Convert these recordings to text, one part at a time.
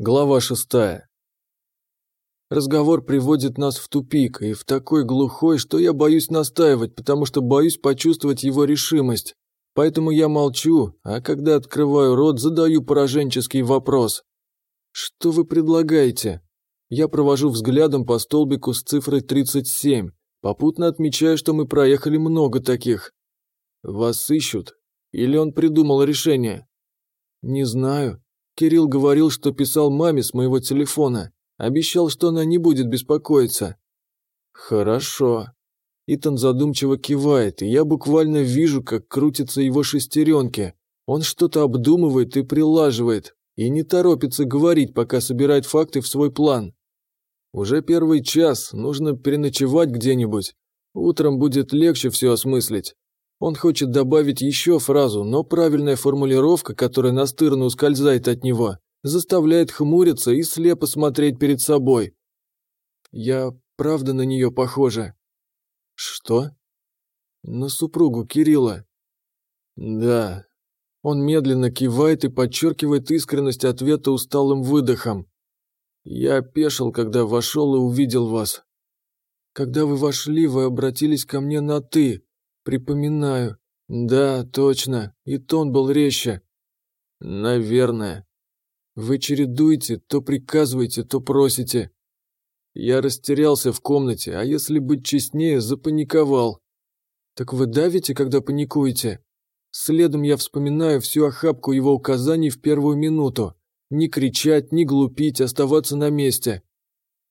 Глава шестая. Разговор приводит нас в тупик, и в такой глухой, что я боюсь настаивать, потому что боюсь почувствовать его решимость. Поэтому я молчу, а когда открываю рот, задаю пораженческий вопрос. «Что вы предлагаете?» Я провожу взглядом по столбику с цифрой 37, попутно отмечаю, что мы проехали много таких. «Вас ищут? Или он придумал решение?» «Не знаю», Кирилл говорил, что писал маме с моего телефона. Обещал, что она не будет беспокоиться. Хорошо. Итан задумчиво кивает, и я буквально вижу, как крутятся его шестеренки. Он что-то обдумывает и прилаживает, и не торопится говорить, пока собирает факты в свой план. Уже первый час, нужно переночевать где-нибудь. Утром будет легче все осмыслить. Он хочет добавить еще фразу, но правильная формулировка, которая настырно ускользает от него, заставляет хмуриться и слепо смотреть перед собой. Я правда на нее похожа. Что? На супругу Кирилла. Да. Он медленно кивает и подчеркивает искренность ответа усталым выдохом. Я опешил, когда вошел и увидел вас. Когда вы вошли, вы обратились ко мне на «ты», Припоминаю. Да, точно. И тон был резче. Наверное. Вы чередуете, то приказываете, то просите. Я растерялся в комнате, а если быть честнее, запаниковал. Так вы давите, когда паникуете? Следом я вспоминаю всю охапку его указаний в первую минуту. Не кричать, не глупить, оставаться на месте.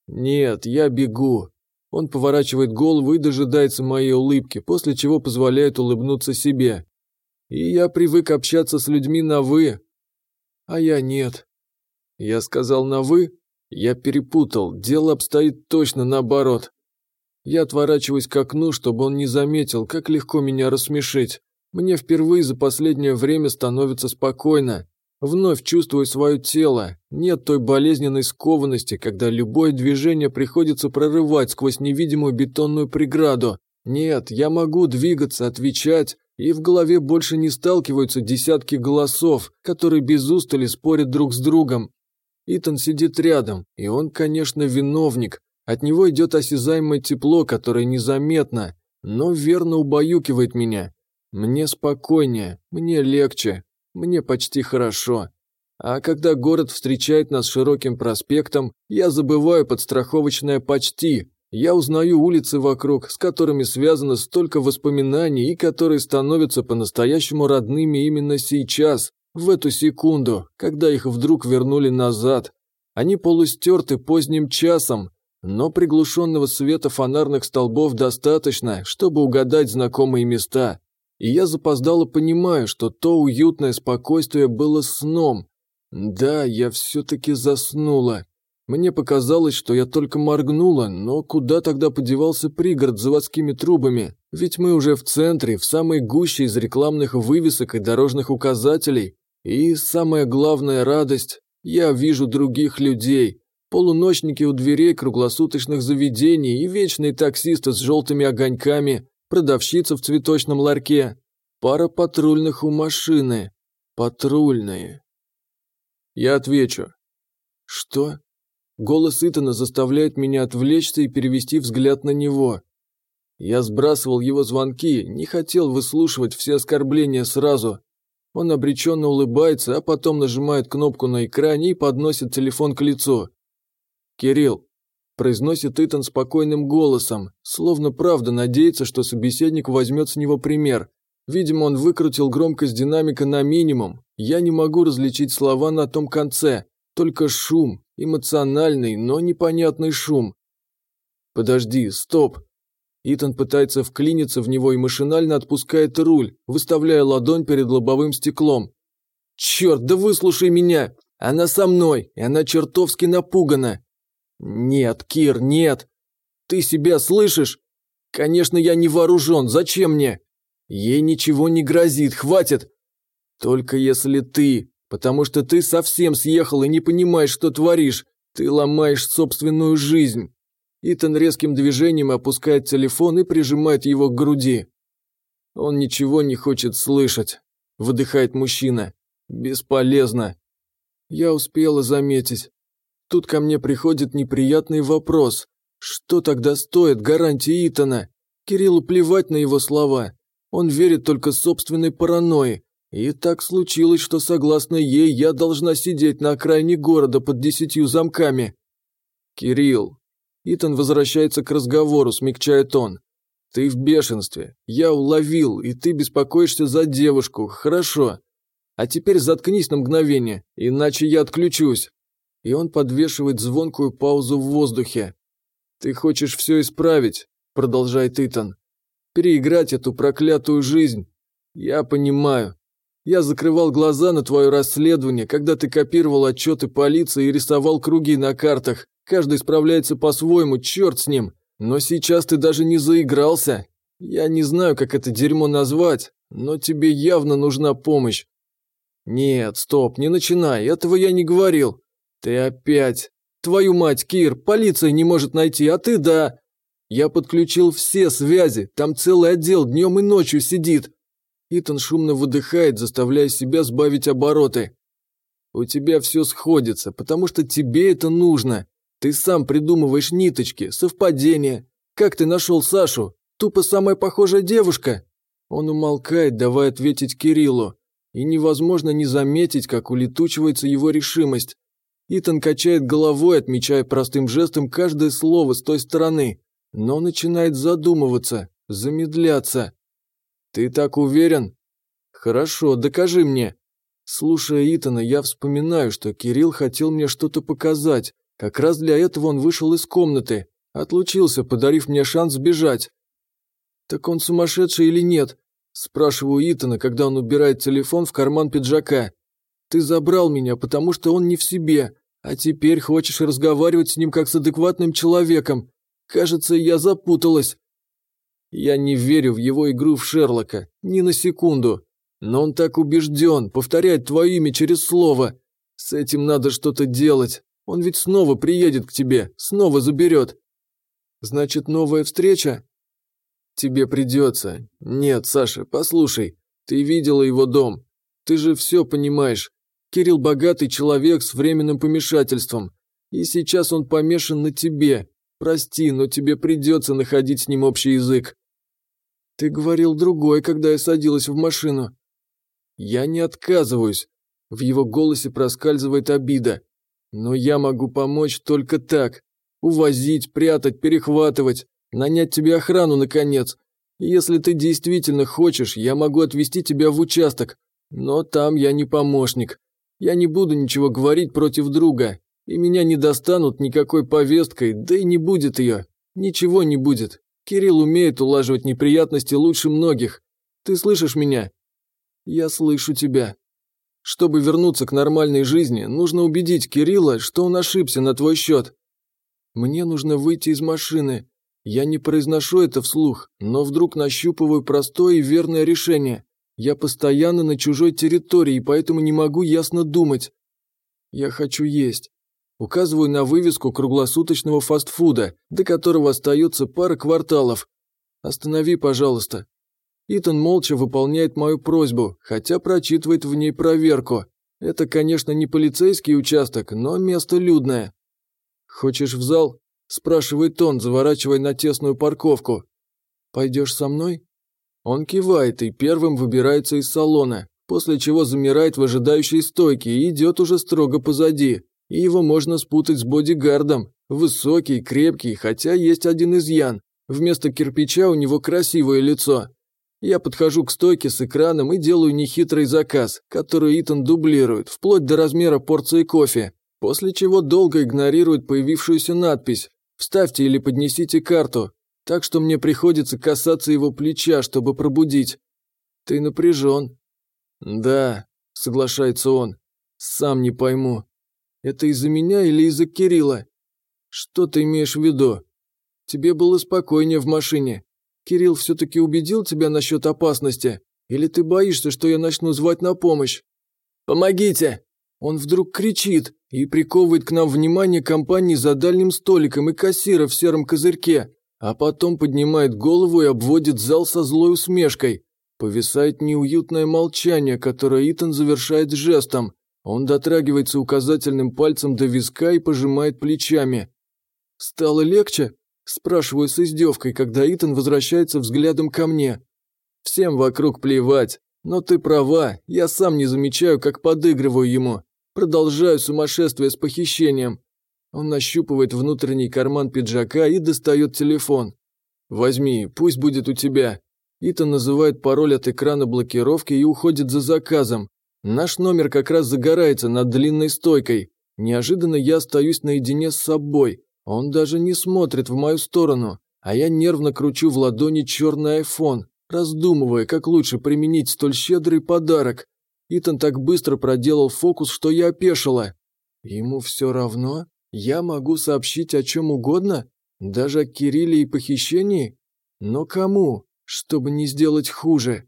Нет, я бегу. Он поворачивает голову и дожидается моей улыбки, после чего позволяет улыбнуться себе. И я привык общаться с людьми на «вы». А я нет. Я сказал на «вы», я перепутал, дело обстоит точно наоборот. Я отворачиваюсь к окну, чтобы он не заметил, как легко меня рассмешить. Мне впервые за последнее время становится спокойно. Вновь чувствую свое тело. Нет той болезненной скованности, когда любое движение приходится прорывать сквозь невидимую бетонную преграду. Нет, я могу двигаться, отвечать, и в голове больше не сталкиваются десятки голосов, которые без устали спорят друг с другом. Итан сидит рядом, и он, конечно, виновник. От него идет осязаемое тепло, которое незаметно, но верно убаюкивает меня. Мне спокойнее, мне легче, мне почти хорошо. А когда город встречает нас широким проспектом, я забываю подстраховочное «почти». Я узнаю улицы вокруг, с которыми связано столько воспоминаний и которые становятся по-настоящему родными именно сейчас, в эту секунду, когда их вдруг вернули назад. Они полустерты поздним часом, но приглушенного света фонарных столбов достаточно, чтобы угадать знакомые места. И я запоздало понимаю, что то уютное спокойствие было сном. Да, я все-таки заснула. Мне показалось, что я только моргнула, но куда тогда подевался пригород с заводскими трубами? Ведь мы уже в центре, в самой гуще из рекламных вывесок и дорожных указателей. И самая главная радость – я вижу других людей. Полуночники у дверей круглосуточных заведений и вечные таксисты с желтыми огоньками, продавщица в цветочном ларьке, пара патрульных у машины. Патрульные. Я отвечу. Что? Голос Итана заставляет меня отвлечься и перевести взгляд на него. Я сбрасывал его звонки, не хотел выслушивать все оскорбления сразу. Он обреченно улыбается, а потом нажимает кнопку на экране и подносит телефон к лицу. «Кирилл, произносит Итан спокойным голосом, словно правда надеется, что собеседник возьмет с него пример. Видимо, он выкрутил громкость динамика на минимум. Я не могу различить слова на том конце, только шум, эмоциональный, но непонятный шум. Подожди, стоп. Итан пытается вклиниться в него и машинально отпускает руль, выставляя ладонь перед лобовым стеклом. «Черт, да выслушай меня! Она со мной, и она чертовски напугана. «Нет, Кир, нет! Ты себя слышишь? Конечно, я не вооружен, зачем мне? Ей ничего не грозит, хватит! Только если ты, потому что ты совсем съехал и не понимаешь, что творишь, ты ломаешь собственную жизнь!» Итан резким движением опускает телефон и прижимает его к груди. «Он ничего не хочет слышать», – выдыхает мужчина. «Бесполезно». Я успела заметить. Тут ко мне приходит неприятный вопрос. Что тогда стоит гарантии Итана? Кириллу плевать на его слова. Он верит только собственной паранойи. И так случилось, что согласно ей я должна сидеть на окраине города под десятью замками. Кирилл. Итан возвращается к разговору, смягчает он. Ты в бешенстве. Я уловил, и ты беспокоишься за девушку. Хорошо. А теперь заткнись на мгновение, иначе я отключусь. И он подвешивает звонкую паузу в воздухе. Ты хочешь все исправить, продолжает Итан. Переиграть эту проклятую жизнь. Я понимаю. Я закрывал глаза на твое расследование, когда ты копировал отчеты полиции и рисовал круги на картах. Каждый справляется по-своему, черт с ним. Но сейчас ты даже не заигрался. Я не знаю, как это дерьмо назвать, но тебе явно нужна помощь. Нет, стоп, не начинай, этого я не говорил. Ты опять. Твою мать, Кир, полиция не может найти, а ты да. Я подключил все связи, там целый отдел днем и ночью сидит. Итан шумно выдыхает, заставляя себя сбавить обороты. У тебя все сходится, потому что тебе это нужно. Ты сам придумываешь ниточки, совпадения. Как ты нашел Сашу? Тупо самая похожая девушка. Он умолкает, давая ответить Кириллу. И невозможно не заметить, как улетучивается его решимость. Итан качает головой, отмечая простым жестом каждое слово с той стороны, но начинает задумываться, замедляться. «Ты так уверен?» «Хорошо, докажи мне». Слушая Итана, я вспоминаю, что Кирилл хотел мне что-то показать, как раз для этого он вышел из комнаты, отлучился, подарив мне шанс сбежать. «Так он сумасшедший или нет?» Спрашиваю Итана, когда он убирает телефон в карман пиджака. «Ты забрал меня, потому что он не в себе, а теперь хочешь разговаривать с ним как с адекватным человеком. Кажется, я запуталась». Я не верю в его игру в Шерлока, ни на секунду. Но он так убежден, повторяет твое имя через слово. С этим надо что-то делать. Он ведь снова приедет к тебе, снова заберет. Значит, новая встреча? Тебе придется. Нет, Саша, послушай. Ты видела его дом. Ты же все понимаешь. Кирилл богатый человек с временным помешательством. И сейчас он помешан на тебе. Прости, но тебе придется находить с ним общий язык. Ты говорил другой, когда я садилась в машину. Я не отказываюсь. В его голосе проскальзывает обида. Но я могу помочь только так. Увозить, прятать, перехватывать, нанять тебе охрану, наконец. Если ты действительно хочешь, я могу отвезти тебя в участок. Но там я не помощник. Я не буду ничего говорить против друга. И меня не достанут никакой повесткой, да и не будет ее. Ничего не будет. Кирилл умеет улаживать неприятности лучше многих. Ты слышишь меня? Я слышу тебя. Чтобы вернуться к нормальной жизни, нужно убедить Кирилла, что он ошибся на твой счет. Мне нужно выйти из машины. Я не произношу это вслух, но вдруг нащупываю простое и верное решение. Я постоянно на чужой территории, поэтому не могу ясно думать. Я хочу есть. Указываю на вывеску круглосуточного фастфуда, до которого остается пара кварталов. Останови, пожалуйста. Итан молча выполняет мою просьбу, хотя прочитывает в ней проверку. Это, конечно, не полицейский участок, но место людное. «Хочешь в зал?» – спрашивает он, заворачивая на тесную парковку. «Пойдешь со мной?» Он кивает и первым выбирается из салона, после чего замирает в ожидающей стойке и идет уже строго позади. И его можно спутать с бодигардом. Высокий, крепкий, хотя есть один изъян. Вместо кирпича у него красивое лицо. Я подхожу к стойке с экраном и делаю нехитрый заказ, который Итан дублирует, вплоть до размера порции кофе, после чего долго игнорирует появившуюся надпись «Вставьте или поднесите карту», так что мне приходится касаться его плеча, чтобы пробудить. «Ты напряжен». «Да», — соглашается он, — «сам не пойму. Это из-за меня или из-за Кирилла?» «Что ты имеешь в виду?» «Тебе было спокойнее в машине. Кирилл все-таки убедил тебя насчет опасности? Или ты боишься, что я начну звать на помощь? Помогите! Он вдруг кричит и приковывает к нам внимание компании за дальним столиком и кассира в сером козырьке, а потом поднимает голову и обводит зал со злой усмешкой. Повисает неуютное молчание, которое Итан завершает жестом. Он дотрагивается указательным пальцем до виска и пожимает плечами. «Стало легче?» – спрашиваю с издевкой, когда Итан возвращается взглядом ко мне. «Всем вокруг плевать, но ты права, я сам не замечаю, как подыгрываю ему. Продолжаю сумасшествие с похищением». Он нащупывает внутренний карман пиджака и достает телефон. «Возьми, пусть будет у тебя». Итан называет пароль от экрана блокировки и уходит за заказом. Наш номер как раз загорается над длинной стойкой. Неожиданно я остаюсь наедине с собой. Он даже не смотрит в мою сторону, а я нервно кручу в ладони черный айфон, раздумывая, как лучше применить столь щедрый подарок. Итан так быстро проделал фокус, что я опешила. Ему все равно? Я могу сообщить о чем угодно? Даже о Кирилле и похищении? Но кому? Чтобы не сделать хуже.